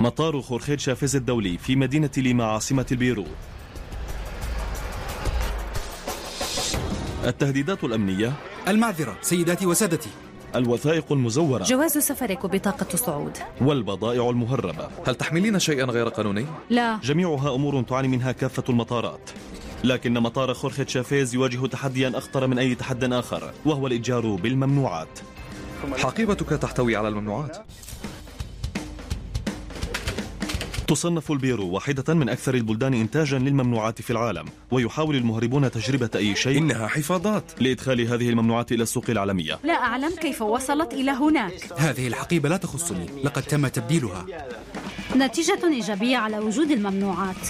مطار خورخيت شافيز الدولي في مدينة ليما عاصمة البيرو التهديدات الأمنية. المعذرة سيداتي وسادتي. الوثائق المزورة. جواز سفرك وبطاقة صعود والبضائع المهربة. هل تحملين شيئا غير قانوني؟ لا. جميعها أمور تعاني منها كافة المطارات. لكن مطار خورخيت شافيز يواجه تحديا أخطر من أي تحد آخر وهو الإتجار بالممنوعات. حقيبتك تحتوي على الممنوعات. تصنف البيرو واحدة من أكثر البلدان إنتاجا للممنوعات في العالم ويحاول المهربون تجربة أي شيء. إنها حفاظات. لإدخال هذه الممنوعات إلى السوق العالمية. لا أعلم كيف وصلت إلى هناك. هذه الحقيبة لا تخصني. لقد تم تبديلها. نتيجة إيجابية على وجود الممنوعات.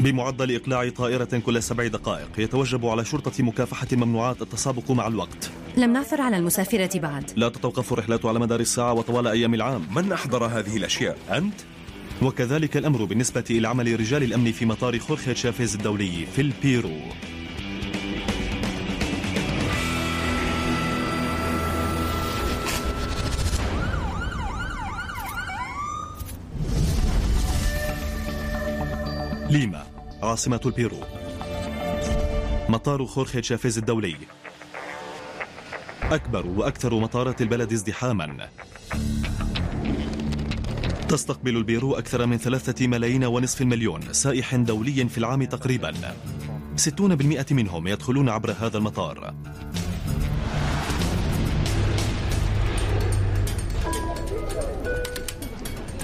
بمعدل إقلاع طائرة كل سبع دقائق يتوجب على شرطة مكافحة الممنوعات التسابق مع الوقت. لم نعثر على المسافرة بعد. لا تتوقف الرحلات على مدار الساعة وطوال أيام العام. من أحضر هذه الأشياء؟ أنت؟ وكذلك الأمر بالنسبة إلى عمل رجال الأمن في مطار خورخي شافيز الدولي في البيرو. ليما عاصمة البيرو. مطار خورخي تشافيز الدولي. أكبر وأكثر مطارات البلد ازدحاما. تستقبل البيرو أكثر من ثلاثة ملايين ونصف المليون سائح دولي في العام تقريبا. ستون بالمئة منهم يدخلون عبر هذا المطار.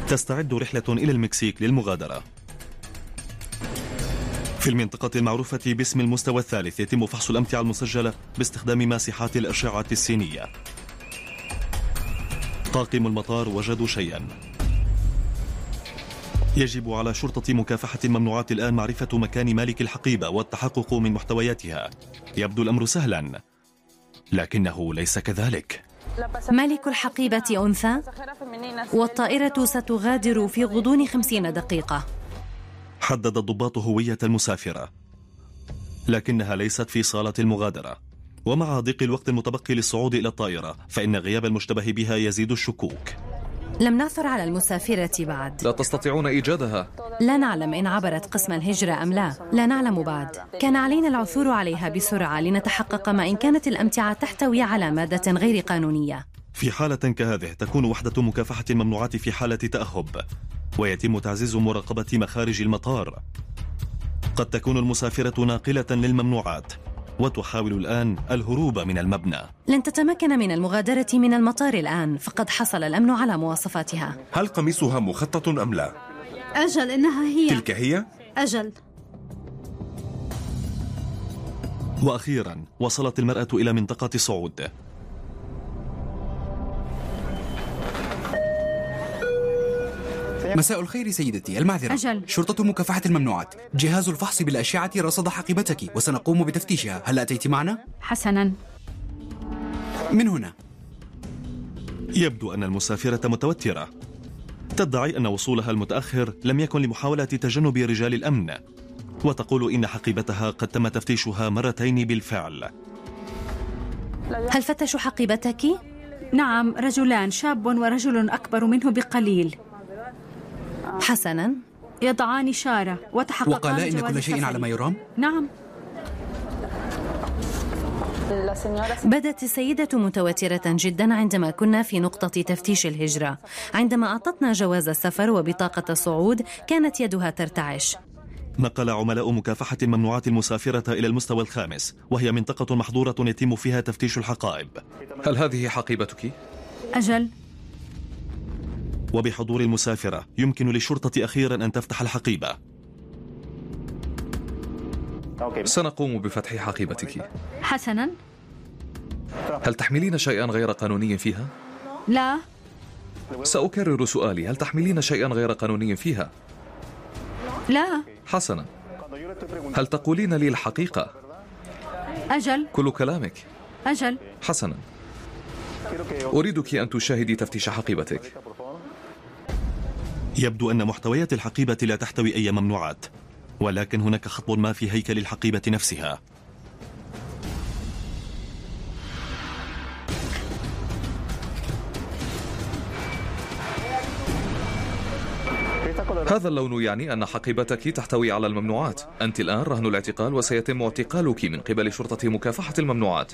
تستعد رحلة إلى المكسيك للمغادرة. في المنطقة المعروفة باسم المستوى الثالث يتم فحص الأمتعة المسجلة باستخدام ماسحات الأشعة السينية. طاقم المطار وجدوا شيئا. يجب على شرطة مكافحة الممنوعات الآن معرفة مكان مالك الحقيبة والتحقق من محتوياتها. يبدو الأمر سهلا لكنه ليس كذلك. مالك الحقيبة أنثى؟ والطائرة ستغادر في غضون خمسين دقيقة. حدد الضباط هوية المسافرة. لكنها ليست في صالة المغادرة. ومع ضيق الوقت المتبقي للصعود إلى الطائرة فإن غياب المشتبه بها يزيد الشكوك. لم نعثر على المسافرة بعد. لا تستطيعون إيجادها. لا نعلم إن عبرت قسم الهجرة أم لا. لا نعلم بعد. كان علينا العثور عليها بسرعة لنتحقق ما إن كانت الأمتعة تحتوي على مادة غير قانونية. في حالة كهذه تكون وحدة مكافحة الممنوعات في حالة تأهب ويتم تعزيز مراقبة مخارج المطار. قد تكون المسافرة ناقلة للممنوعات. وتحاول الآن الهروب من المبنى. لن تتمكن من المغادرة من المطار الآن فقد حصل الأمن على مواصفاتها. هل قميصها مخطط أم لا؟ أجل إنها هي. تلك هي؟ أجل. وأخيرا وصلت المرأة إلى منطقة صعود. مساء الخير سيدتي المعذرة. أجل. شرطة مكافحة الممنوعات. جهاز الفحص بالأشعة رصد حقيبتك. وسنقوم بتفتيشها. هل أتيت معنا؟ حسنا. من هنا. يبدو أن المسافرة متوترة. تدعي أن وصولها المتأخر لم يكن لمحاولة تجنب رجال الأمن. وتقول إن حقيبتها قد تم تفتيشها مرتين بالفعل. هل فتشوا حقيبتك؟ نعم رجلان شاب ورجل أكبر منه بقليل. حسنا يضعان شارة وتحققان وقالا إن كل شيء. على ما يرام؟ نعم بدت السيدة متوترة جدا عندما كنا في نقطة تفتيش الهجرة عندما أعطتنا جواز السفر وبطاقة الصعود كانت يدها ترتعش نقل عملاء مكافحة الممنوعات المسافرة إلى المستوى الخامس وهي منطقة محظورة يتم فيها تفتيش الحقائب هل هذه حقيبتك؟ أجل وبحضور المسافرة يمكن للشرطة أخيرا أن تفتح الحقيبة. سنقوم بفتح حقيبتك. حسنا. هل تحملين شيئا غير قانوني فيها؟ لا. سأكرر سؤالي هل تحملين شيئا غير قانوني فيها؟ لا. حسنا. هل تقولين لي الحقيقة؟ أجل. كل كلامك. أجل. حسنا. أريدك أن تشاهدي تفتيش حقيبتك. يبدو أن محتويات الحقيبة لا تحتوي أي ممنوعات ولكن هناك خطب ما في هيكل الحقيبة نفسها. هذا اللون يعني أن حقيبتك تحتوي على الممنوعات. أنت الآن رهن الاعتقال وسيتم اعتقالك من قبل شرطة مكافحة الممنوعات.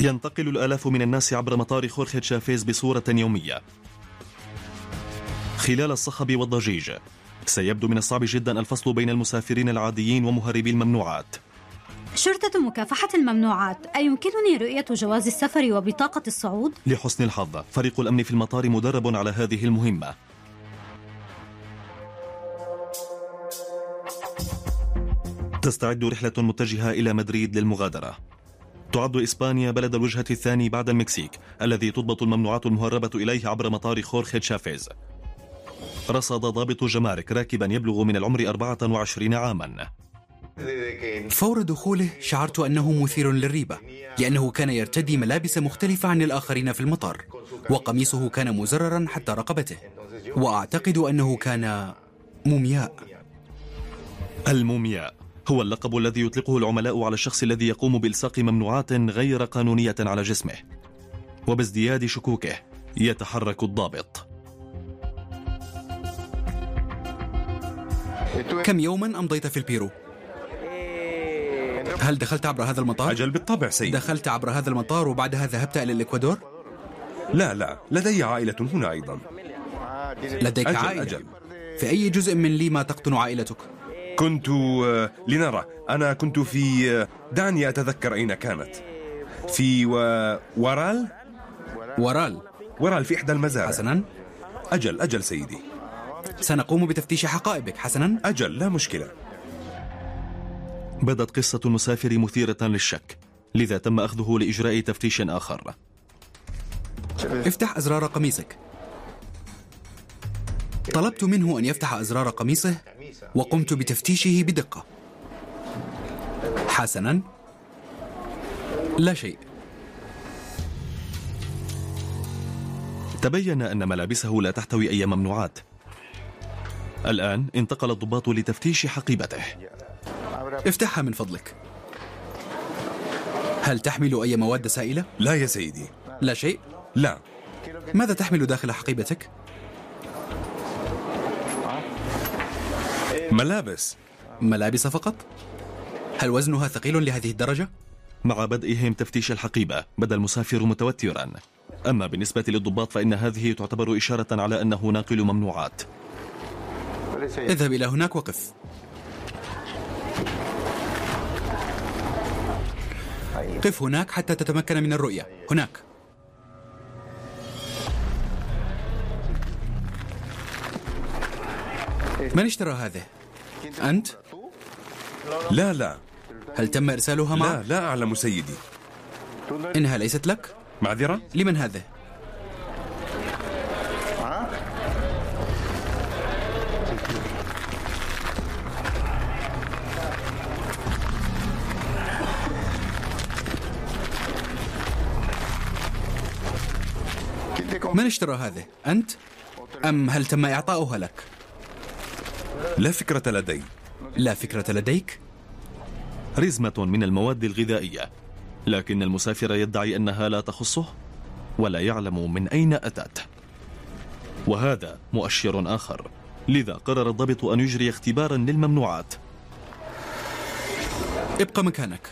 ينتقل الآلاف من الناس عبر مطار خورخي تشافيز بصورة يومية. خلال الصخب والضجيج سيبدو من الصعب جدا الفصل بين المسافرين العاديين ومهربي الممنوعات. شرطة مكافحة الممنوعات أيمكنني رؤية جواز السفر وبطاقة الصعود؟ لحسن الحظ فريق الأمن في المطار مدرب على هذه المهمة. تستعد رحلة متجهة إلى مدريد للمغادرة. تعد إسبانيا بلد الوجهة الثاني بعد المكسيك الذي تضبط الممنوعات المهربة إليه عبر مطار خورخي تشافيز. رصد ضابط جمارك راكبا يبلغ من العمر 24 عاما. فور دخوله شعرت أنه مثير للريبة لأنه كان يرتدي ملابس مختلفة عن الآخرين في المطار وقميصه كان مزررا حتى رقبته وأعتقد أنه كان مومياء. المومياء. هو اللقب الذي يطلقه العملاء على الشخص الذي يقوم بإلصاق ممنوعات غير قانونية على جسمه وبازدياد شكوكه يتحرك الضابط كم يوما أمضيت في البيرو؟ هل دخلت عبر هذا المطار؟ أجل بالطبع سيدي دخلت عبر هذا المطار وبعدها ذهبت إلى الإكوادور؟ لا لا لدي عائلة هنا أيضا لديك أجل عائلة أجل في أي جزء من ليما تقطن عائلتك؟ كنت آه، لنرى أنا كنت في آه، دعني أتذكر أين كانت. في و... ورال؟ ورال. ورال في إحدى المزارع. حسنا. أجل أجل سيدي. سنقوم بتفتيش حقائبك حسنا. أجل لا مشكلة. بدت قصة المسافر مثيرة للشك لذا تم أخذه لإجراء تفتيش آخر. افتح أزرار قميصك. طلبت منه أن يفتح أزرار قميصه. وقمت بتفتيشه بدقة. حسنا. لا شيء. تبين أن ملابسه لا تحتوي أي ممنوعات. الآن انتقل الضباط لتفتيش حقيبته. افتحها من فضلك. هل تحمل أي مواد سائلة؟ لا يا سيدي. لا شيء. لا. ماذا تحمل داخل حقيبتك؟ ملابس ملابس فقط؟ هل وزنها ثقيل لهذه الدرجة؟ مع بدئهم تفتيش الحقيبة بدا المسافر متوترا أما بالنسبة للضباط فإن هذه تعتبر إشارة على أنه ناقل ممنوعات اذهب إلى هناك وقف قف هناك حتى تتمكن من الرؤية هناك من اشترى هذه؟ أنت؟ لا لا هل تم إرسالها لا معك؟ لا أعلم سيدي إنها ليست لك؟ معذرة لمن هذه؟ من اشترى هذه؟ أنت؟ أم هل تم إعطاؤها لك؟ لا فكرة لدي لا فكرة لديك؟ رزمة من المواد الغذائية. لكن المسافر يدعي أنها لا تخصه ولا يعلم من أين أتت. وهذا مؤشر آخر. لذا قرر الضابط أن يجري اختبارا للممنوعات. ابقى مكانك.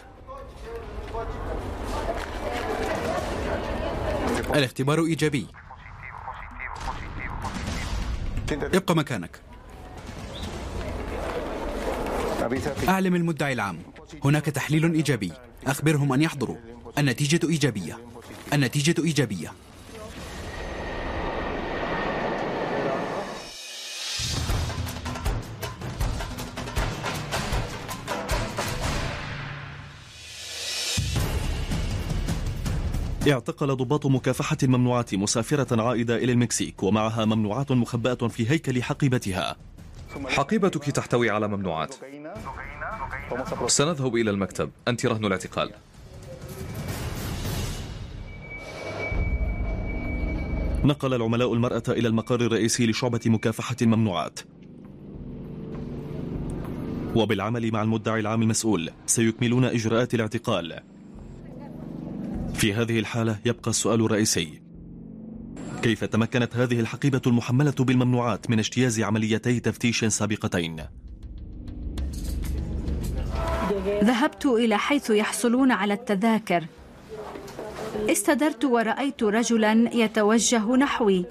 الاختبار إيجابي. ابقى مكانك. أعلم المدعي العام. هناك تحليل إيجابي. أخبرهم أن يحضروا. النتيجة إيجابية. النتيجة إيجابية. اعتقل ضباط مكافحة الممنوعات مسافرة عائدة إلى المكسيك ومعها ممنوعات مخبأة في هيكل حقيبتها. حقيبتك تحتوي على ممنوعات. سنذهب إلى المكتب. أنت رهن الاعتقال. نقل العملاء المرأة إلى المقر الرئيسي لشعبة مكافحة الممنوعات وبالعمل مع المدعي العام المسؤول سيكملون إجراءات الاعتقال. في هذه الحالة يبقى السؤال الرئيسي. كيف تمكنت هذه الحقيبة المحملة بالممنوعات من اجتياز عمليتي تفتيش سابقتين؟ ذهبت إلى حيث يحصلون على التذاكر. استدرت ورأيت رجلا يتوجه نحوي.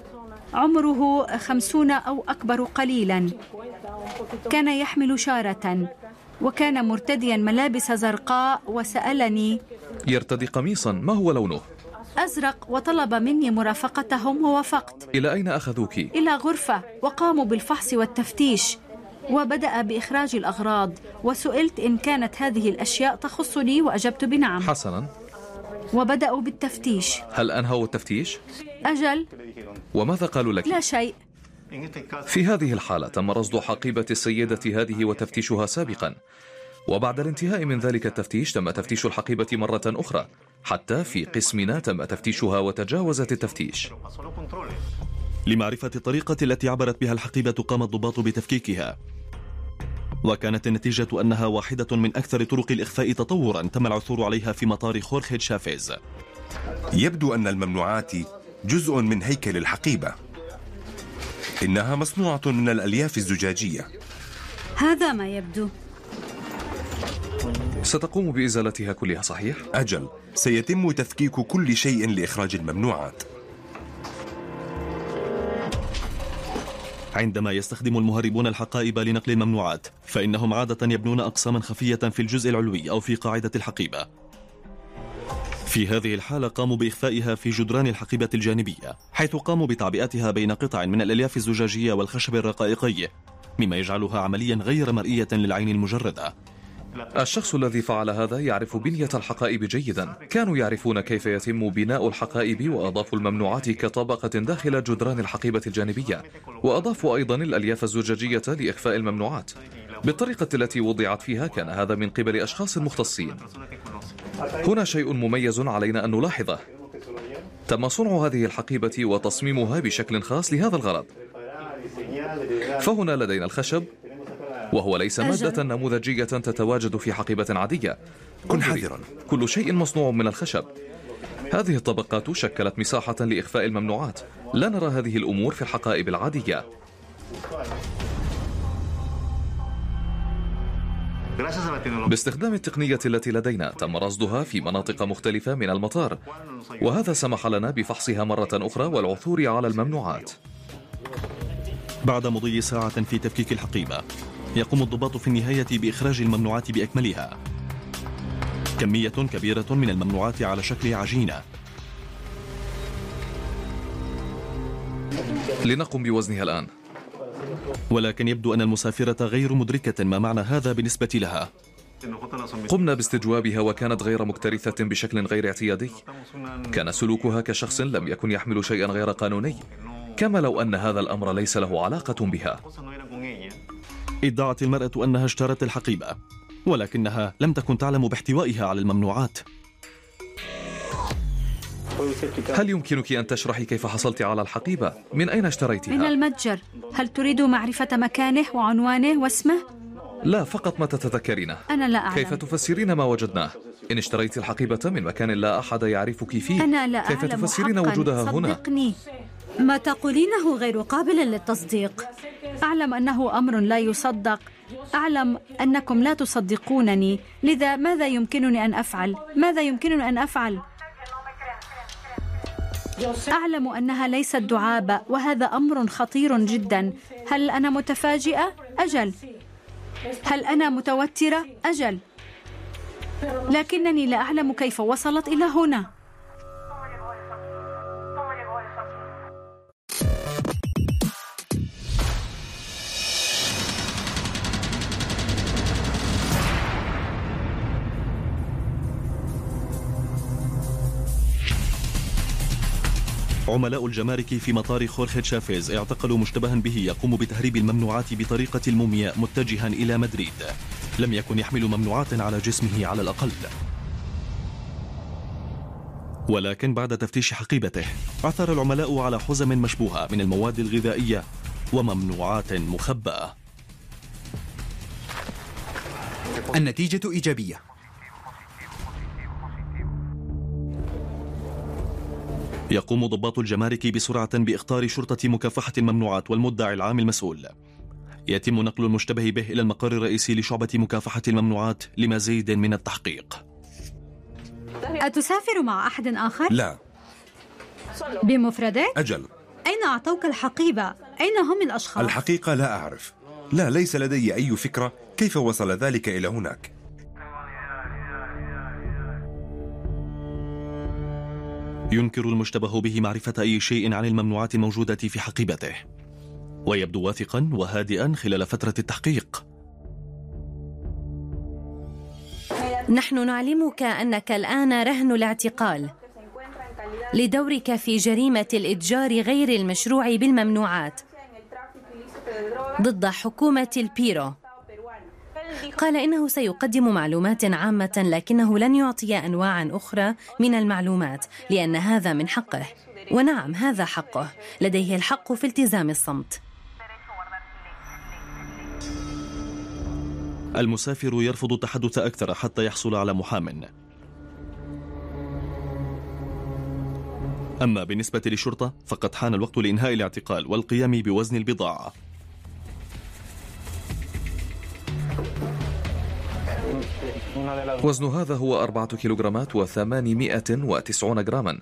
عمره خمسون أو أكبر قليلا. كان يحمل شارة وكان مرتديا ملابس زرقاء وسألني يرتدي قميصا ما هو لونه؟ أزرق وطلب مني مرافقتهم ووافقت. إلى أين أخذوك؟ إلى غرفة وقاموا بالفحص والتفتيش. وبدأ بإخراج الأغراض وسئلت إن كانت هذه الأشياء تخصني وأجبت بنعم. حسنا. وبدأوا بالتفتيش. هل أنهوا التفتيش؟ أجل. وماذا قالوا لك؟ لا شيء. في هذه الحالة تم رصد حقيبة السيدة هذه وتفتيشها سابقا. وبعد الانتهاء من ذلك التفتيش تم تفتيش الحقيبة مرة أخرى. حتى في قسمنا تم تفتيشها وتجاوزت التفتيش. لمعرفة الطريقة التي عبرت بها الحقيبة قام الضباط بتفكيكها. وكانت النتيجة أنها واحدة من أكثر طرق الإخفاء تطورا تم العثور عليها في مطار خورخي شافيز. يبدو أن الممنوعات جزء من هيكل الحقيبة. إنها مصنوعة من الألياف الزجاجية. هذا ما يبدو. ستقوم بإزالتها كلها صحيح؟ أجل سيتم تفكيك كل شيء لإخراج الممنوعات. عندما يستخدم المهربون الحقائب لنقل الممنوعات فإنهم عادة يبنون أقساما خفية في الجزء العلوي أو في قاعدة الحقيبة. في هذه الحالة قاموا بإخفائها في جدران الحقيبة الجانبية حيث قاموا بتعبئتها بين قطع من الألياف الزجاجية والخشب الرقائقي مما يجعلها عمليا غير مرئية للعين المجردة. الشخص الذي فعل هذا يعرف بنية الحقائب جيدا. كانوا يعرفون كيف يتم بناء الحقائب وأضافوا الممنوعات كطبقة داخل جدران الحقيبة الجانبية وأضافوا أيضا الألياف الزجاجية لإخفاء الممنوعات. بالطريقة التي وضعت فيها كان هذا من قبل أشخاص مختصين. هنا شيء مميز علينا أن نلاحظه. تم صنع هذه الحقيبة وتصميمها بشكل خاص لهذا الغرض. فهنا لدينا الخشب وهو ليس مادة نموذجية تتواجد في حقيبة عادية. كن حذرا. كل شيء مصنوع من الخشب. هذه الطبقات شكلت مساحة لإخفاء الممنوعات. لا نرى هذه الأمور في الحقائب العادية. باستخدام التقنية التي لدينا تم رصدها في مناطق مختلفة من المطار. وهذا سمح لنا بفحصها مرة أخرى والعثور على الممنوعات. بعد مضي ساعة في تفكيك الحقيبة. يقوم الضباط في النهاية بإخراج الممنوعات بأكملها. كمية كبيرة من الممنوعات على شكل عجينة. لنقم بوزنها الآن. ولكن يبدو أن المسافرة غير مدركة ما معنى هذا بالنسبة لها. قمنا باستجوابها وكانت غير مكترثة بشكل غير اعتيادي. كان سلوكها كشخص لم يكن يحمل شيئا غير قانوني. كما لو أن هذا الأمر ليس له علاقة بها. ادعت المرأة أنها اشترت الحقيبة ولكنها لم تكن تعلم باحتوائها على الممنوعات هل يمكنك أن تشرحي كيف حصلت على الحقيبة؟ من أين اشتريتها؟ من المتجر هل تريد معرفة مكانه وعنوانه واسمه؟ لا فقط ما تتذكرين أنا لا أعلم كيف تفسرين ما وجدناه؟ إن اشتريت الحقيبة من مكان لا أحد يعرفك فيه أنا لا كيف أعلم تفسرين. وجودها هنا؟ صدقني ما تقولينه غير قابل للتصديق أعلم أنه أمر لا يصدق أعلم أنكم لا تصدقونني لذا ماذا يمكنني أن أفعل؟ ماذا يمكنني أن أفعل؟ أعلم أنها ليست دعابة وهذا أمر خطير جدا هل أنا متفاجئة؟ أجل هل أنا متوترة؟ أجل لكنني لا أعلم كيف وصلت إلى هنا عملاء الجمارك في مطار خورخي تشافيز اعتقلوا مشتبها به يقوم بتهريب الممنوعات بطريقة المومياء متجها إلى مدريد. لم يكن يحمل ممنوعات على جسمه على الأقل. ولكن بعد تفتيش حقيبته عثر العملاء على حزم مشبوهة من المواد الغذائية وممنوعات مخبأة. النتيجة إيجابية. يقوم ضباط الجمارك بسرعة بإخطار شرطة مكافحة الممنوعات والمدعي العام المسؤول يتم نقل المشتبه به إلى المقر الرئيسي لشعبة مكافحة الممنوعات لمزيد من التحقيق أتسافر مع أحد آخر؟ لا بمفردك؟ أجل أين أعطوك الحقيبة؟ أين هم الأشخاص؟ الحقيقة لا أعرف لا ليس لدي أي فكرة كيف وصل ذلك إلى هناك ينكر المشتبه به معرفة أي شيء عن الممنوعات الموجودة في حقيبته ويبدو واثقا وهادئا خلال فترة التحقيق. نحن نعلمك أنك الآن رهن الاعتقال لدورك في جريمة الإتجار غير المشروع بالممنوعات ضد حكومة البيرو. قال إنه سيقدم معلومات عامة لكنه لن يعطي أنواعا أخرى من المعلومات لأن هذا من حقه. ونعم هذا حقه. لديه الحق في التزام الصمت. المسافر يرفض التحدث أكثر حتى يحصل على محام. أما بالنسبة للشرطة فقد حان الوقت لإنهاء الاعتقال والقيام بوزن البضاعة. وزن هذا هو أربعة كيلوغرامات وثمانمائة وتسعون جراما.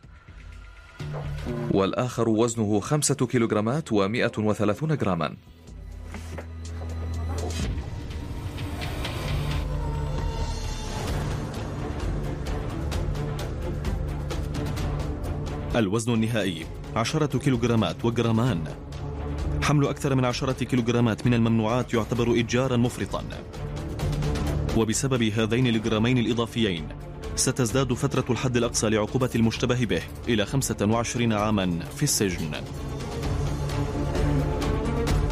والآخر وزنه خمسة كيلوغرامات ومائة وثلاثون جراما. الوزن النهائي عشرة كيلوغرامات وجرامان. حمل أكثر من عشرة كيلوغرامات من الممنوعات يعتبر إتجارا مفرطا. وبسبب هذين الجرامين الإضافيين ستزداد فترة الحد الأقصى لعقوبة المشتبه به إلى 25 عاما في السجن.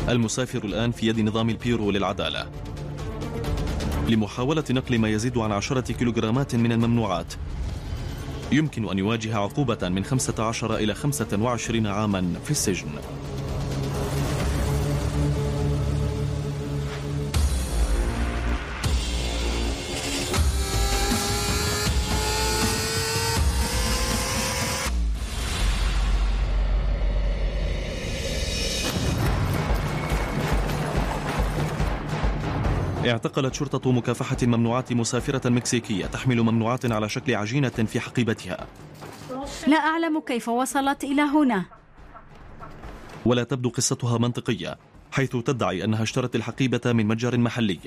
المسافر الآن في يد نظام البيرو للعدالة. لمحاولة نقل ما يزيد عن عشرة كيلوغرامات من الممنوعات يمكن أن يواجه عقوبة من 15 إلى 25 عاما في السجن. اعتقلت شرطة مكافحة الممنوعات مسافرة مكسيكية تحمل ممنوعات على شكل عجينة في حقيبتها. لا أعلم كيف وصلت إلى هنا. ولا تبدو قصتها منطقية حيث تدعي أنها اشترت الحقيبة من متجر محلي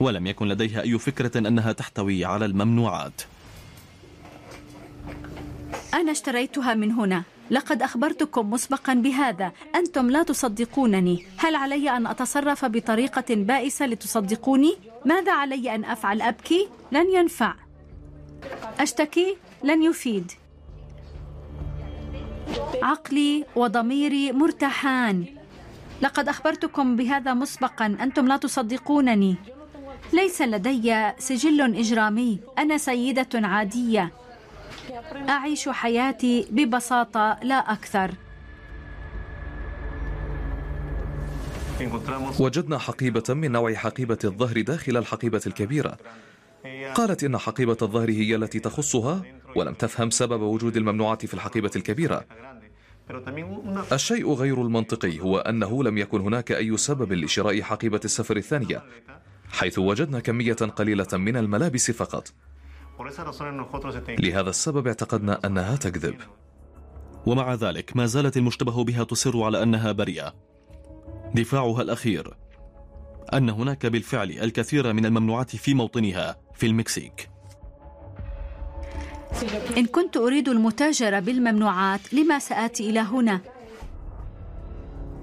ولم يكن لديها أي فكرة أنها تحتوي على الممنوعات. أنا اشتريتها من هنا. لقد أخبرتكم مسبقا بهذا. أنتم لا تصدقونني. هل علي أن أتصرف بطريقة بائسة لتصدقوني؟ ماذا علي أن أفعل؟ أبكي؟ لن ينفع. أشتكي؟ لن يفيد. عقلي وضميري مرتاحان. لقد أخبرتكم بهذا مسبقا. أنتم لا تصدقونني. ليس لدي سجل إجرامي. أنا سيدة عادية. أعيش حياتي ببساطة لا أكثر. وجدنا حقيبة من نوع حقيبة الظهر داخل الحقيبة الكبيرة. قالت إن حقيبة الظهر هي التي تخصها ولم تفهم سبب وجود الممنوعات في الحقيبة الكبيرة. الشيء غير المنطقي هو أنه لم يكن هناك أي سبب لشراء حقيبة السفر الثانية حيث وجدنا كمية قليلة من الملابس فقط. لهذا السبب اعتقدنا أنها تكذب. ومع ذلك ما زالت المشتبه بها تصر على أنها بريئة. دفاعها الأخير. أن هناك بالفعل الكثير من الممنوعات في موطنها في المكسيك. إن كنت أريد المتاجرة بالممنوعات لما سآتي إلى هنا؟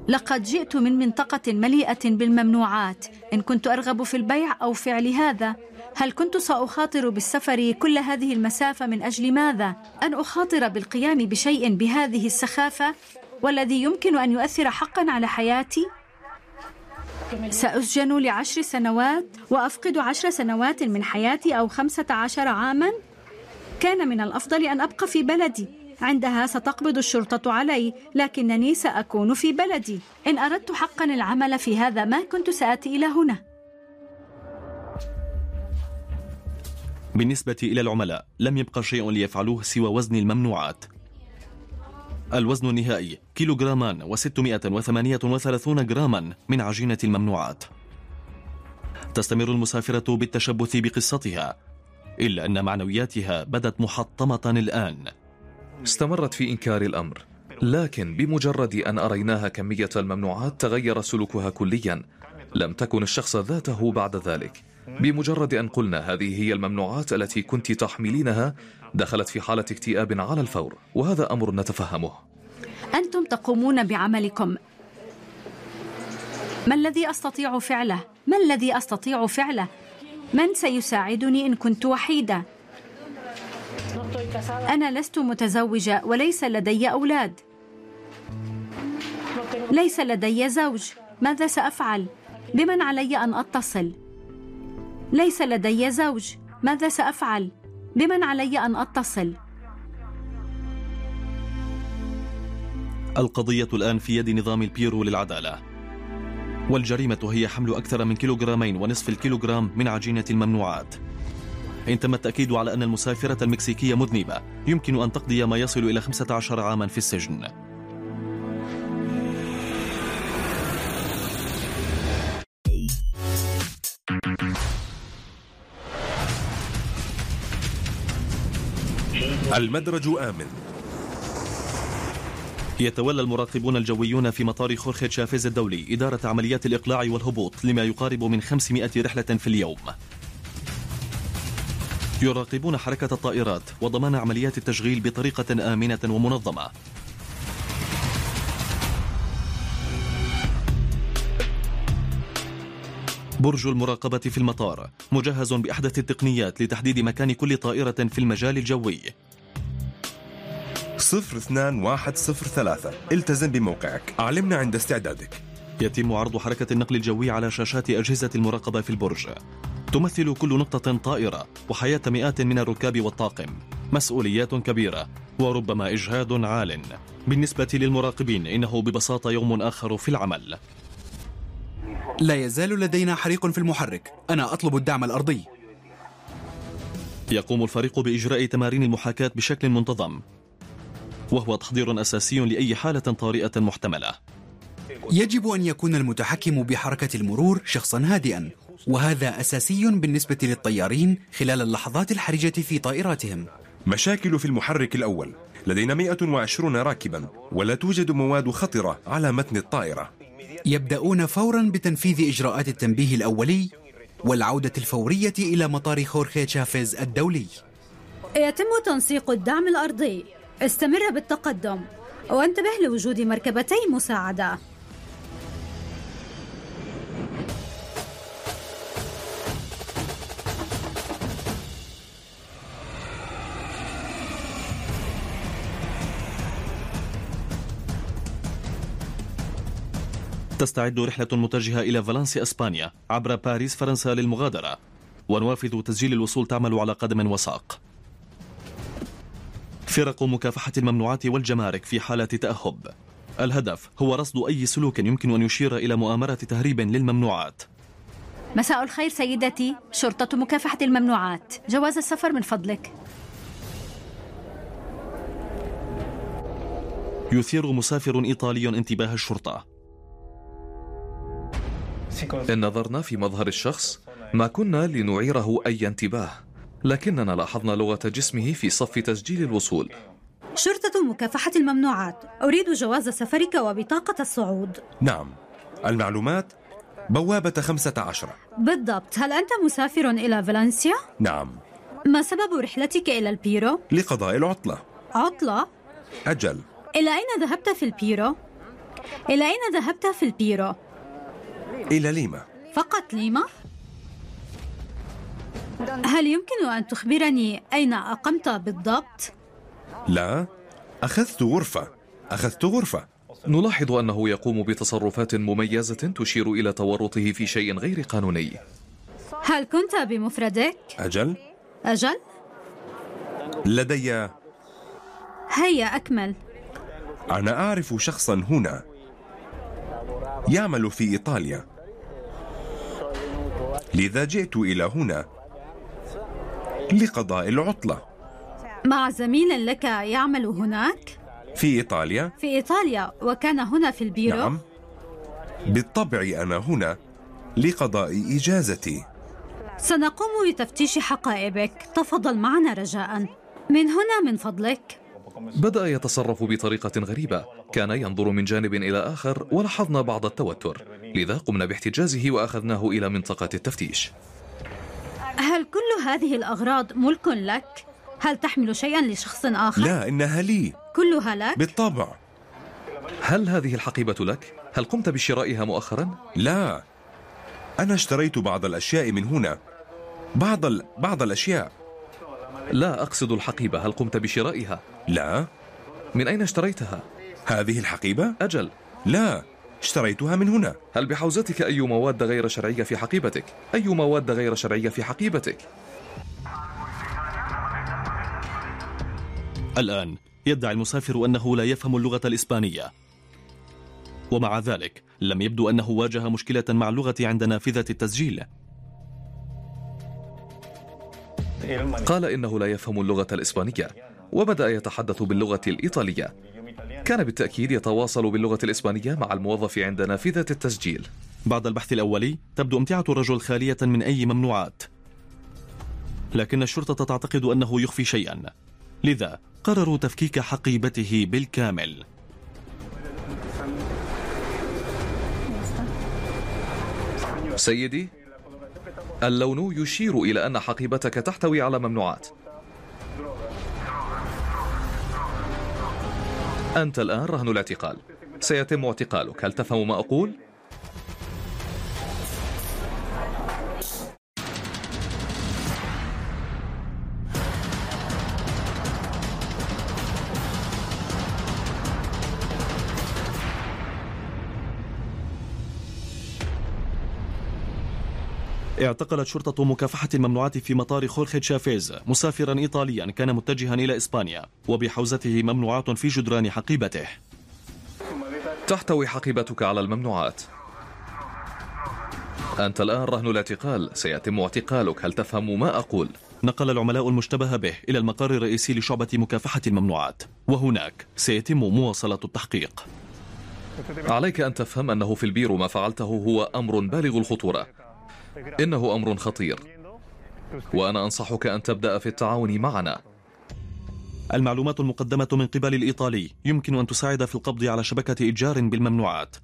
لقد جئت من منطقة مليئة بالممنوعات. إن كنت أرغب في البيع أو فعل هذا؟ هل كنت سأخاطر بالسفر كل هذه المسافة من أجل ماذا؟ أن أخاطر بالقيام بشيء بهذه السخافة والذي يمكن أن يؤثر حقا على حياتي؟ سأسجن لعشر سنوات وأفقد عشر سنوات من حياتي أو خمسة عشر عاما؟ كان من الأفضل أن أبقى في بلدي عندها ستقبض الشرطة علي لكنني سأكون في بلدي إن أردت حقا العمل في هذا ما كنت سآتي إلى هنا بالنسبة إلى العملاء لم يبقى شيء ليفعلوه سوى وزن الممنوعات. الوزن النهائي كيلوغرامان و638 جراما من عجينة الممنوعات. تستمر المسافرة بالتشبث بقصتها إلا أن معنوياتها بدت محطمة الآن. استمرت في إنكار الأمر لكن بمجرد أن أريناها كمية الممنوعات تغير سلوكها كليا لم تكن الشخص ذاته بعد ذلك. بمجرد أن قلنا هذه هي الممنوعات التي كنت تحملينها دخلت في حالة اكتئاب على الفور وهذا أمر نتفهمه أنتم تقومون بعملكم ما الذي أستطيع فعله؟ ما الذي أستطيع فعله؟ من سيساعدني إن كنت وحيدة؟ أنا لست متزوجة وليس لدي أولاد ليس لدي زوج ماذا سأفعل؟ بمن علي أن أتصل؟ ليس لدي زوج ماذا سأفعل؟ بمن علي أن أتصل؟ القضية الآن في يد نظام البيرو للعدالة والجريمة هي حمل أكثر من كيلوغرامين ونصف الكيلوغرام من عجينة الممنوعات إن تم التأكيد على أن المسافرة المكسيكية مذنبة يمكن أن تقضي ما يصل إلى 15 عاما في السجن المدرج آمن. يتولى المراقبون الجويون في مطار خورخي تشافيز الدولي إدارة عمليات الإقلاع والهبوط لما يقارب من 500 رحلة في اليوم. يراقبون حركة الطائرات وضمان عمليات التشغيل بطريقة آمنة ومنظمة. برج المراقبة في المطار مجهز بأحدث التقنيات لتحديد مكان كل طائرة في المجال الجوي. 02103 التزم بموقعك. أعلمنا عند استعدادك. يتم عرض حركة النقل الجوي على شاشات أجهزة المراقبة في البرج. تمثل كل نقطة طائرة وحياة مئات من الركاب والطاقم. مسؤوليات كبيرة وربما إجهاد عال. بالنسبة للمراقبين إنه ببساطة يوم آخر في العمل. لا يزال لدينا حريق في المحرك. أنا أطلب الدعم الأرضي. يقوم الفريق بإجراء تمارين المحاكاة بشكل منتظم. وهو تحضير أساسي لأي حالة طارئة محتملة. يجب أن يكون المتحكم بحركة المرور شخصا هادئا وهذا أساسي بالنسبة للطيارين خلال اللحظات الحرجة في طائراتهم. مشاكل في المحرك الأول. لدينا 120 راكبا ولا توجد مواد خطرة على متن الطائرة. يبدأون فورا بتنفيذ إجراءات التنبيه الأولي والعودة الفورية إلى مطار خورخي تشافيز الدولي. يتم تنسيق الدعم الأرضي. استمر بالتقدم وانتبه لوجود مركبتي مساعدة. تستعد رحلة متجهة إلى فالنسيا أسبانيا عبر باريس فرنسا للمغادرة. ونوافذ تسجيل الوصول تعمل على قدم وساق. فرق مكافحة الممنوعات والجمارك في حالة تأهب. الهدف هو رصد أي سلوك يمكن أن يشير إلى مؤامرة تهريب للممنوعات. مساء الخير سيدتي. شرطة مكافحة الممنوعات. جواز السفر من فضلك. يثير مسافر إيطالي انتباه الشرطة. إن نظرنا في مظهر الشخص ما كنا لنعيره أي انتباه. لكننا لاحظنا لغة جسمه في صف تسجيل الوصول شرطة مكافحة الممنوعات أريد جواز سفرك وبطاقة الصعود نعم المعلومات بوابة خمسة عشر بالضبط هل أنت مسافر إلى فالنسيا؟ نعم ما سبب رحلتك إلى البيرو؟ لقضاء العطلة عطلة؟ أجل إلى أين ذهبت في البيرو؟ إلى أين ذهبت في البيرو؟ إلى ليما فقط ليما؟ هل يمكن أن تخبرني أين أقمت بالضبط؟ لا أخذت غرفة. أخذت غرفة. نلاحظ أنه يقوم بتصرفات مميزة تشير إلى تورطه في شيء غير قانوني. هل كنت بمفردك؟ أجل؟ أجل؟ لدي. هيا أكمل. أنا أعرف شخصا هنا. يعمل في إيطاليا. لذا جئت إلى هنا. لقضاء العطلة. مع زميل لك يعمل هناك؟ في إيطاليا؟ في إيطاليا وكان هنا في البيرو؟ نعم. بالطبع أنا هنا لقضاء إجازتي. سنقوم بتفتيش حقائبك. تفضل معنا رجاء. من هنا من فضلك. بدأ يتصرف بطريقة غريبة. كان ينظر من جانب إلى آخر ولاحظنا بعض التوتر. لذا قمنا باحتجازه وأخذناه إلى منطقة التفتيش. هل كل هذه الأغراض ملك لك؟ هل تحمل شيئا لشخص آخر؟ لا إنها لي كلها لك؟ بالطبع هل هذه الحقيبة لك؟ هل قمت بشرائها مؤخرا؟ لا أنا اشتريت بعض الأشياء من هنا بعض ال... بعض الأشياء لا أقصد الحقيبة هل قمت بشرائها؟ لا من أين اشتريتها؟ هذه الحقيبة؟ أجل لا اشتريتها من هنا. هل بحوزتك أي مواد غير شرعية في حقيبتك؟ أي مواد غير شرعية في حقيبتك؟ الآن يدعي المسافر أنه لا يفهم اللغة الإسبانية. ومع ذلك لم يبدو أنه واجه مشكلة مع اللغة عند نافذة التسجيل. قال إنه لا يفهم اللغة الإسبانية وبدأ يتحدث باللغة الإيطالية. كان بالتأكيد يتواصل باللغة الإسبانية مع الموظف عند نافذة التسجيل. بعد البحث الأولي تبدو أمتعة الرجل خالية من أي ممنوعات. لكن الشرطة تعتقد أنه يخفي شيئا. لذا قرروا تفكيك حقيبته بالكامل. سيدي اللون يشير إلى أن حقيبتك تحتوي على ممنوعات. أنت الآن رهن الاعتقال سيتم اعتقالك هل تفهم ما أقول؟ اعتقلت شرطة مكافحة الممنوعات في مطار خورخي تشافيز. مسافرا إيطاليا كان متجها إلى إسبانيا وبحوزته ممنوعات في جدران حقيبته. تحتوي حقيبتك على الممنوعات. أنت الآن رهن الاعتقال سيتم اعتقالك. هل تفهم ما أقول؟ نقل العملاء المشتبه به إلى المقر الرئيسي لشعبة مكافحة الممنوعات. وهناك سيتم مواصلة التحقيق. عليك أن تفهم أنه في البيرو ما فعلته هو أمر بالغ الخطورة. إنه أمر خطير وأنا أنصحك أن تبدأ في التعاون معنا المعلومات المقدمة من قبل الإيطالي يمكن أن تساعد في القبض على شبكة إتجار بالممنوعات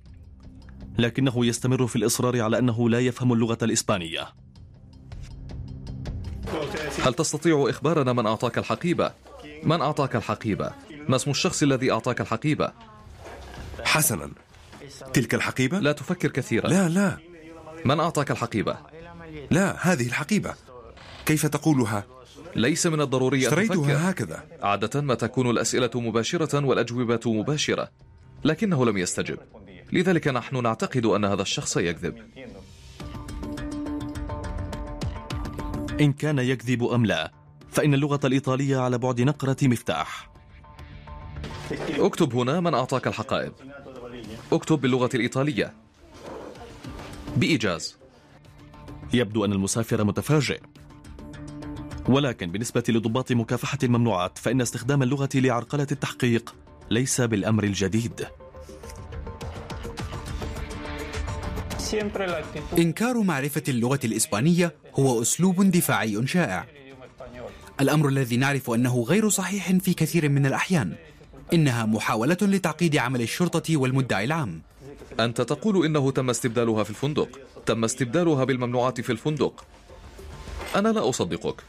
لكنه يستمر في الإصرار على أنه لا يفهم اللغة الإسبانية هل تستطيع إخبارنا من أعطاك الحقيبة؟ من أعطاك الحقيبة؟ ما اسم الشخص الذي أعطاك الحقيبة؟ حسنا تلك الحقيبة؟ لا تفكر كثيرا لا لا من أعطاك الحقيبة؟ لا هذه الحقيبة. كيف تقولها؟ ليس من الضروري أن اشتريتها تفكر. هكذا. عادة ما تكون الأسئلة مباشرة والأجوبة مباشرة لكنه لم يستجب. لذلك نحن نعتقد أن هذا الشخص يكذب. إن كان يكذب أم لا فإن اللغة الإيطالية على بعد نقرة مفتاح. اكتب هنا من أعطاك الحقائب. اكتب باللغة الإيطالية. بإيجاز. يبدو أن المسافر متفاجئ. ولكن بالنسبة لضباط مكافحة الممنوعات فإن استخدام اللغة لعرقلة التحقيق ليس بالأمر الجديد. إنكار معرفة اللغة الإسبانية هو أسلوب دفاعي شائع. الأمر الذي نعرف أنه غير صحيح في كثير من الأحيان إنها محاولة لتعقيد عمل الشرطة والمدعي العام. أنت تقول إنه تم استبدالها في الفندق. تم استبدالها بالممنوعات في الفندق. أنا لا أصدقك.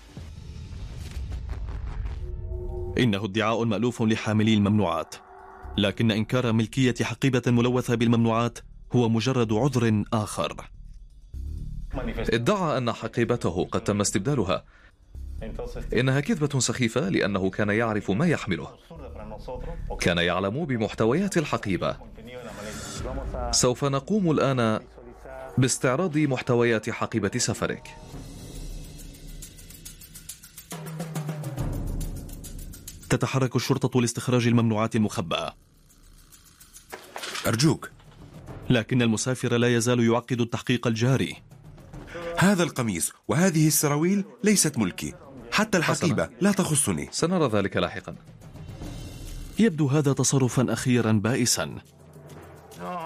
إنه ادعاء مألوف لحاملي الممنوعات. لكن إنكار ملكية حقيبة ملوثة بالممنوعات هو مجرد عذر آخر. ادعى أن حقيبته قد تم استبدالها. إنها كذبة سخيفة لأنه كان يعرف ما يحمله. كان يعلم بمحتويات الحقيبة. سوف نقوم الآن باستعراض محتويات حقيبة سفرك. تتحرك الشرطة لاستخراج الممنوعات المخبأة. أرجوك. لكن المسافر لا يزال يعقد التحقيق الجاري. هذا القميص وهذه السراويل ليست ملكي. حتى الحقيبة لا تخصني. سنرى ذلك لاحقا. يبدو هذا تصرفا أخيرا بائسا.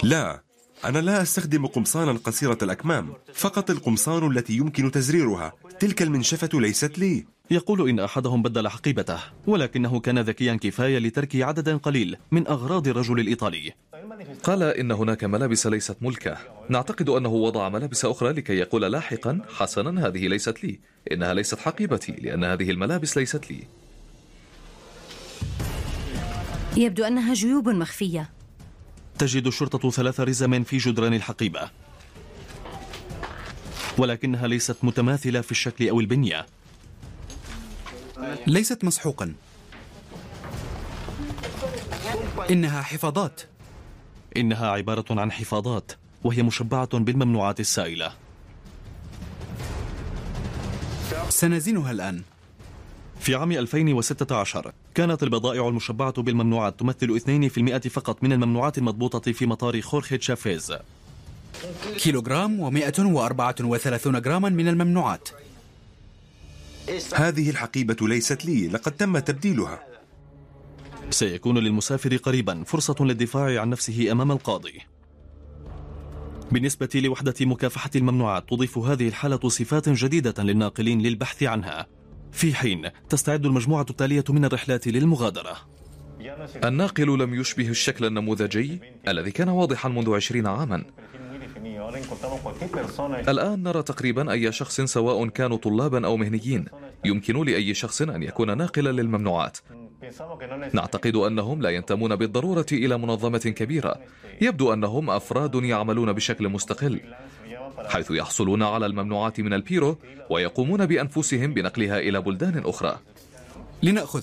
لا أنا لا أستخدم قمصانا قصيرة الأكمام فقط القمصان التي يمكن تزريرها. تلك المنشفة ليست لي. يقول إن أحدهم بدل حقيبته ولكنه كان ذكيا كفاية لترك عدد قليل من أغراض الرجل الإيطالي. قال إن هناك ملابس ليست ملكة. نعتقد أنه وضع ملابس أخرى لكي يقول لاحقا حسنا هذه ليست لي. إنها ليست حقيبتي لأن هذه الملابس ليست لي. يبدو أنها جيوب مخفية. تجد الشرطة ثلاث رزم في جدران الحقيبة. ولكنها ليست متماثلة في الشكل أو البنية. ليست مسحوقا. إنها حفاضات إنها عبارة عن حفاضات وهي مشبعة بالممنوعات السائلة. سنزينها الآن. في عام 2016 كانت البضائع المشبعة بالممنوعات تمثل 2% فقط من الممنوعات المضبوطة في مطار خورخي تشافيز. كيلوغرام و134 جراما من الممنوعات. هذه الحقيبة ليست لي لقد تم تبديلها. سيكون للمسافر قريبا فرصة للدفاع عن نفسه أمام القاضي. بالنسبة لوحدة مكافحة الممنوعات تضيف هذه الحالة صفات جديدة للناقلين للبحث عنها. في حين تستعد المجموعة التالية من الرحلات للمغادرة. الناقل لم يشبه الشكل النموذجي الذي كان واضحا منذ عشرين عاما. الآن نرى تقريبا أي شخص سواء كانوا طلابا أو مهنيين. يمكن لأي شخص أن يكون ناقلا للممنوعات. نعتقد أنهم لا ينتمون بالضرورة إلى منظمة كبيرة. يبدو أنهم أفراد يعملون بشكل مستقل. حيث يحصلون على الممنوعات من البيرو ويقومون بأنفسهم بنقلها إلى بلدان أخرى. لنأخذ.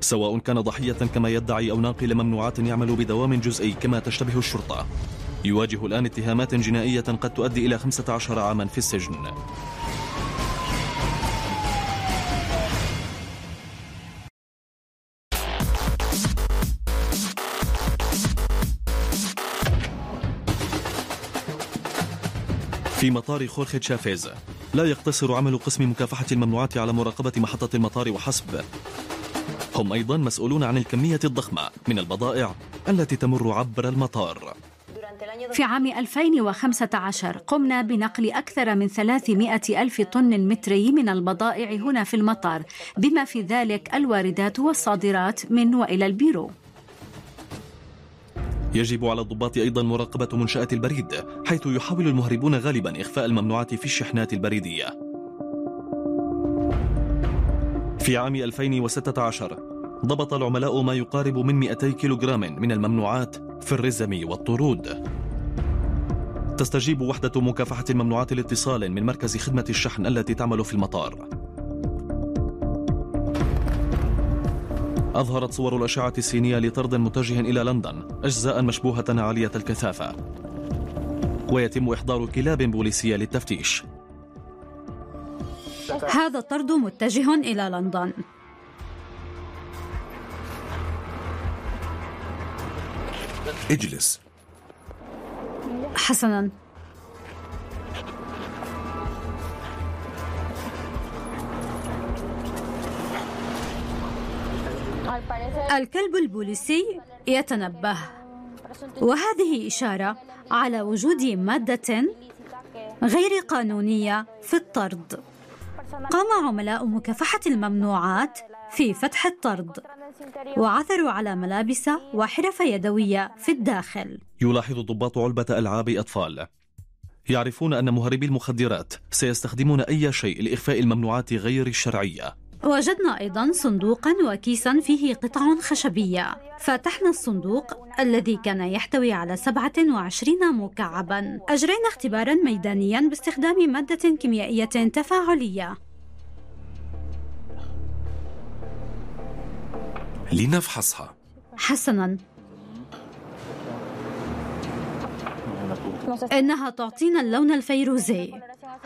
سواء كان ضحية كما يدعي أو ناقل ممنوعات يعمل بدوام جزئي كما تشتبه الشرطة. يواجه الآن اتهامات جنائية قد تؤدي إلى 15 عاما في السجن. في مطار خورخي تشافيز. لا يقتصر عمل قسم مكافحة الممنوعات على مراقبة محطة المطار وحسب. هم أيضا مسؤولون عن الكمية الضخمة من البضائع التي تمر عبر المطار. في عام 2015 قمنا بنقل أكثر من 300 ألف طن متري من البضائع هنا في المطار بما في ذلك الواردات والصادرات من وإلى البيرو. يجب على الضباط أيضا مراقبة منشآت البريد حيث يحاول المهربون غالبا إخفاء الممنوعات في الشحنات البريدية. في عام 2016 ضبط العملاء ما يقارب من 200 كيلوغرام من الممنوعات في الرزم والطرود. تستجيب وحدة مكافحة الممنوعات الاتصال من مركز خدمة الشحن التي تعمل في المطار. أظهرت صور الأشعة السينية لطرد متجه إلى لندن أجزاء مشبوهة عالية الكثافة. ويتم إحضار كلاب بوليسية للتفتيش. هذا الطرد متجه إلى لندن. اجلس. حسنا. الكلب البوليسي يتنبه. وهذه إشارة على وجود مادة غير قانونية في الطرد. قام عملاء مكافحة الممنوعات في فتح الطرد وعثروا على ملابس وحرف يدوية في الداخل. يلاحظ الضباط علبة ألعاب أطفال. يعرفون أن مهربي المخدرات سيستخدمون أي شيء لإخفاء الممنوعات غير الشرعية. وجدنا أيضا صندوقا وكيسا فيه قطع خشبية. فتحنا الصندوق الذي كان يحتوي على 27 مكعبا. أجرينا اختبارا ميدانيا باستخدام مادة كيميائية تفاعلية. لنفحصها. حسنا. إنها تعطينا اللون الفيروزي.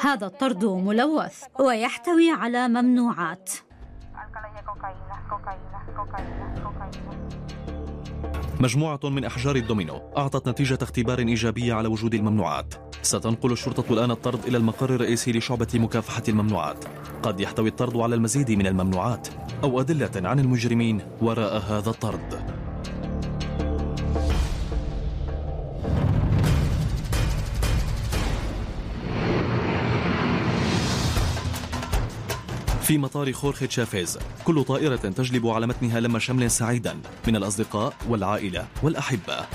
هذا الطرد ملوث ويحتوي على ممنوعات. مجموعة من أحجار الدومينو أعطت نتيجة اختبار إيجابية على وجود الممنوعات. ستنقل الشرطة الآن الطرد إلى المقر الرئيسي لشعبة مكافحة الممنوعات. قد يحتوي الطرد على المزيد من الممنوعات. أو أدلة عن المجرمين وراء هذا الطرد. في مطار خورخي تشافيز. كل طائرة تجلب على متنها لم شمل سعيدا. من الأصدقاء والعائلة والأحبة.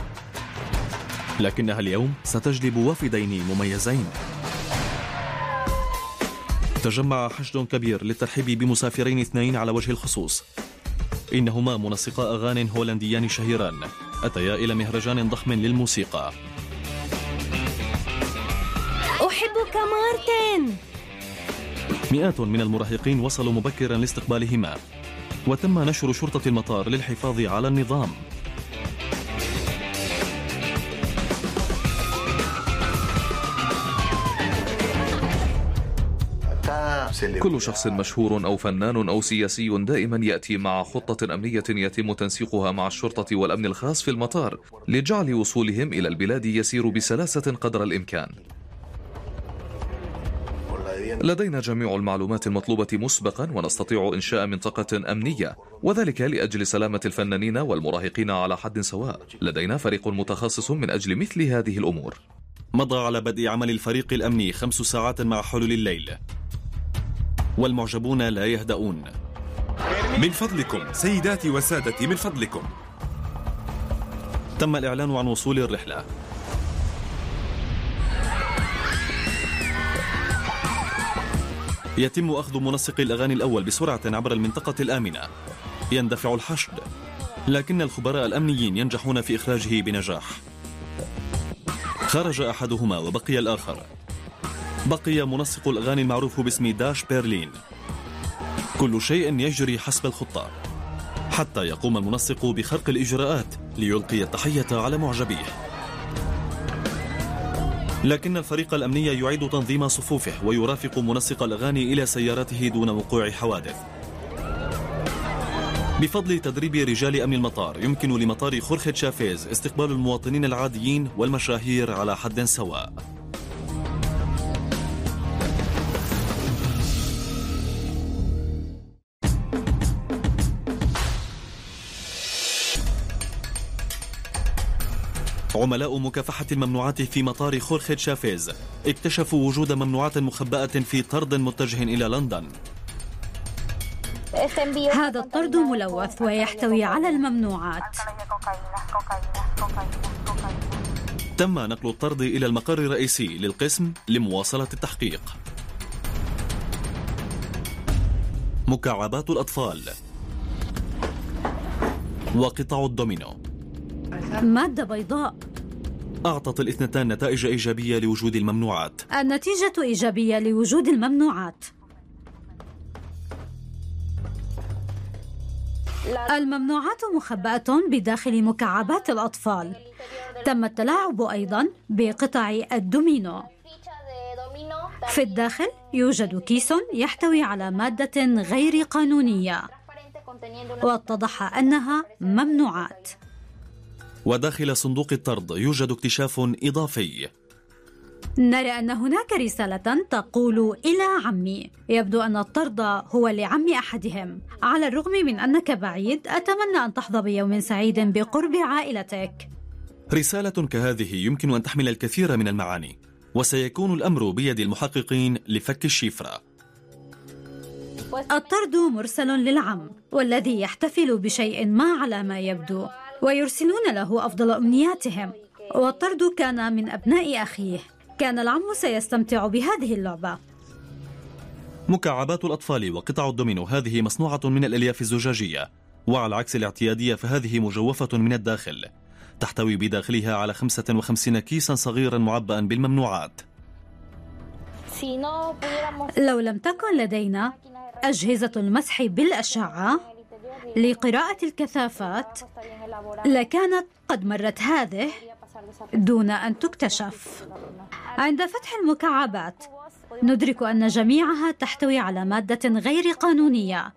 لكنها اليوم ستجلب وفدين مميزين. تجمع حشد كبير للترحيب بمسافرين اثنين على وجه الخصوص. إنهما منسقا أغاني هولنديان شهيران. أتيا إلى مهرجان ضخم للموسيقى. أحبك مارتن. مئات من المراهقين وصلوا مبكرا لاستقبالهما وتم نشر شرطة المطار للحفاظ على النظام. كل شخص مشهور أو فنان أو سياسي دائما يأتي مع خطة أمنية يتم تنسيقها مع الشرطة والأمن الخاص في المطار لجعل وصولهم إلى البلاد يسير بسلاسة قدر الإمكان. لدينا جميع المعلومات المطلوبة مسبقا ونستطيع إنشاء منطقة أمنية وذلك لأجل سلامة الفنانين والمراهقين على حد سواء. لدينا فريق متخصص من أجل مثل هذه الأمور. مضى على بدء عمل الفريق الأمني خمس ساعات مع حلول الليل. والمعجبون لا يهدؤون. من فضلكم سيداتي وسادتي من فضلكم. تم الإعلان عن وصول الرحلة. يتم أخذ منسق الأغاني الأول بسرعة عبر المنطقة الآمنة. يندفع الحشد. لكن الخبراء الأمنيين ينجحون في إخراجه بنجاح. خرج أحدهما وبقي الآخر. بقي منسق الأغاني المعروف باسم داش برلين كل شيء يجري حسب الخطة حتى يقوم المنسق بخرق الإجراءات ليلقي التحية على معجبيه. لكن الفريق الأمني يعيد تنظيم صفوفه ويرافق منسق الأغاني إلى سيارته دون وقوع حوادث. بفضل تدريب رجال أمن المطار يمكن لمطار خورخي تشافيز استقبال المواطنين العاديين والمشاهير على حد سواء. عملاء مكافحة الممنوعات في مطار خورخي شافيز اكتشفوا وجود ممنوعات مخبأة في طرد متجه إلى لندن. هذا الطرد ملوث ويحتوي على الممنوعات. تم نقل الطرد إلى المقر الرئيسي للقسم لمواصلة التحقيق. مكعبات الأطفال. وقطع الدومينو. مادة بيضاء. أعطت الاثنتان نتائج إيجابية لوجود الممنوعات. النتيجة إيجابية لوجود الممنوعات. الممنوعات مخبأة بداخل مكعبات الأطفال. تم التلاعب أيضا بقطع الدومينو. في الداخل يوجد كيس يحتوي على مادة غير قانونية. واتضح أنها ممنوعات. وداخل صندوق الطرد يوجد اكتشاف إضافي. نرى أن هناك رسالة تقول إلى عمي. يبدو أن الطرد هو لعم أحدهم. على الرغم من أنك بعيد أتمنى أن تحظى بيوم سعيد بقرب عائلتك. رسالة كهذه يمكن أن تحمل الكثير من المعاني وسيكون الأمر بيد المحققين لفك الشفرة. الطرد مرسل للعم والذي يحتفل بشيء ما على ما يبدو. ويرسلون له أفضل أمنياتهم. والطرد كان من أبناء أخيه. كان العم سيستمتع بهذه اللعبة. مكعبات الأطفال وقطع الدومينو. هذه مصنوعة من الألياف الزجاجية. وعلى عكس الاعتيادية فهذه مجوفة من الداخل. تحتوي بداخلها على 55 كيسا صغيرا معبأ بالممنوعات. لو لم تكن لدينا أجهزة المسح بالأشعة لقراءة الكثافات لكانت قد مرت هذه دون أن تكتشف. عند فتح المكعبات ندرك أن جميعها تحتوي على مادة غير قانونية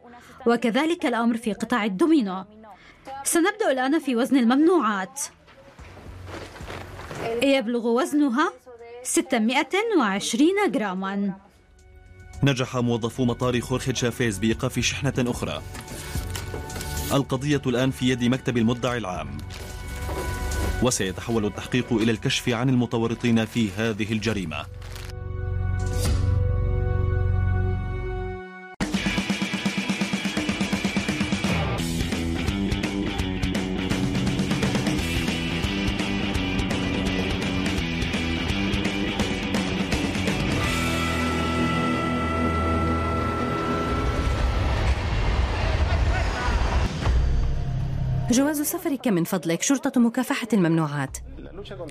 وكذلك الأمر في قطاع الدومينو. سنبدأ الآن في وزن الممنوعات. يبلغ وزنها 620 جراما. نجح موظفو مطار خورخي تشافيز بإيقاف شحنة أخرى. القضية الآن في يد مكتب المدعي العام. وسيتحول التحقيق إلى الكشف عن المتورطين في هذه الجريمة. جواز سفرك من فضلك شرطة مكافحة الممنوعات.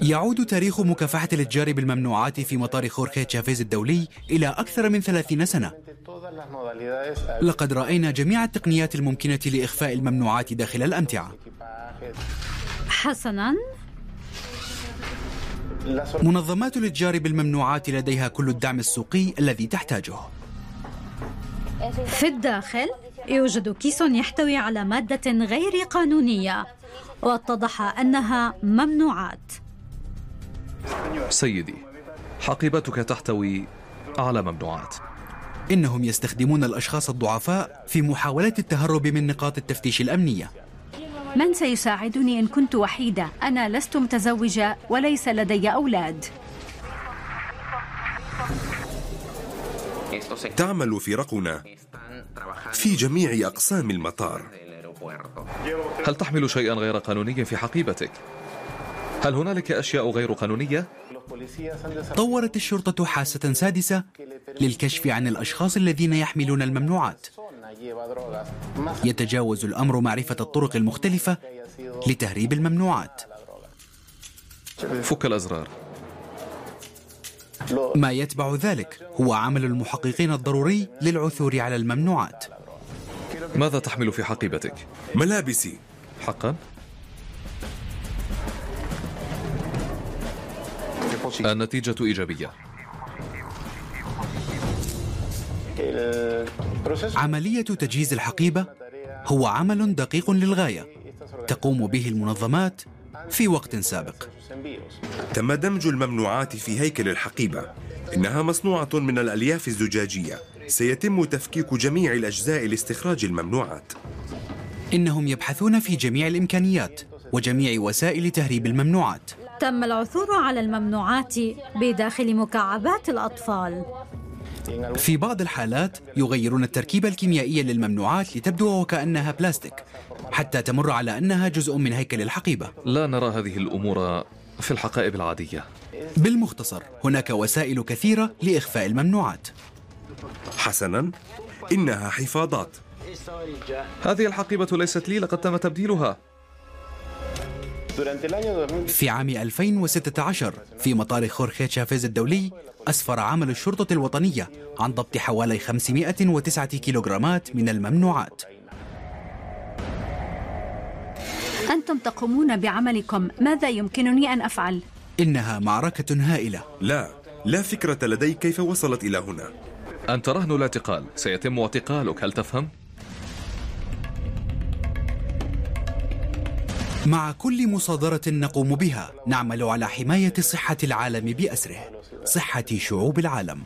يعود تاريخ مكافحة الإتجار بالممنوعات في مطار خورخي تشافيز الدولي إلى أكثر من ثلاثين سنة. لقد رأينا جميع التقنيات الممكنة لإخفاء الممنوعات داخل الأمتعة. حسناً. منظمات الإتجار بالممنوعات لديها كل الدعم السوقي الذي تحتاجه. في الداخل. يوجد كيس يحتوي على مادة غير قانونية واتضح أنها ممنوعات. سيدي حقيبتك تحتوي على ممنوعات. إنهم يستخدمون الأشخاص الضعفاء في محاولة التهرب من نقاط التفتيش الأمنية. من سيساعدني إن كنت وحيدة؟ أنا لست متزوجة وليس لدي أولاد. تعمل فرقنا في جميع أقسام المطار هل تحمل شيئا غير قانوني في حقيبتك؟ هل هنالك أشياء غير قانونية؟ طورت الشرطة حاسة سادسة للكشف عن الأشخاص الذين يحملون الممنوعات يتجاوز الأمر معرفة الطرق المختلفة لتهريب الممنوعات فك الأزرار ما يتبع ذلك هو عمل المحققين الضروري للعثور على الممنوعات ماذا تحمل في حقيبتك؟ ملابسي حقا؟ النتيجة إيجابية عملية تجهيز الحقيبة هو عمل دقيق للغاية تقوم به المنظمات في وقت سابق تم دمج الممنوعات في هيكل الحقيبة. إنها مصنوعة من الألياف الزجاجية. سيتم تفكيك جميع الأجزاء لاستخراج الممنوعات. إنهم يبحثون في جميع الإمكانيات وجميع وسائل تهريب الممنوعات. تم العثور على الممنوعات بداخل مكعبات الأطفال. في بعض الحالات يغيرون التركيبة الكيميائية للممنوعات لتبدو وكأنها بلاستيك حتى تمر على أنها جزء من هيكل الحقيبة. لا نرى هذه الأمور في الحقائب العادية. بالمختصر هناك وسائل كثيرة لإخفاء الممنوعات. حسنا إنها حفاظات. هذه الحقيبة ليست لي لقد تم تبديلها. في عام 2016 في مطار خورخي تشافيز الدولي أسفر عمل الشرطة الوطنية عن ضبط حوالي 509 كيلوغرامات من الممنوعات. أنتم تقومون بعملكم. ماذا يمكنني أن أفعل؟ إنها معركة هائلة. لا لا فكرة لدي كيف وصلت إلى هنا. أنت رهن الاعتقال. سيتم اعتقالك هل تفهم؟ مع كل مصادرة نقوم بها نعمل على حماية صحة العالم بأسره صحة شعوب العالم.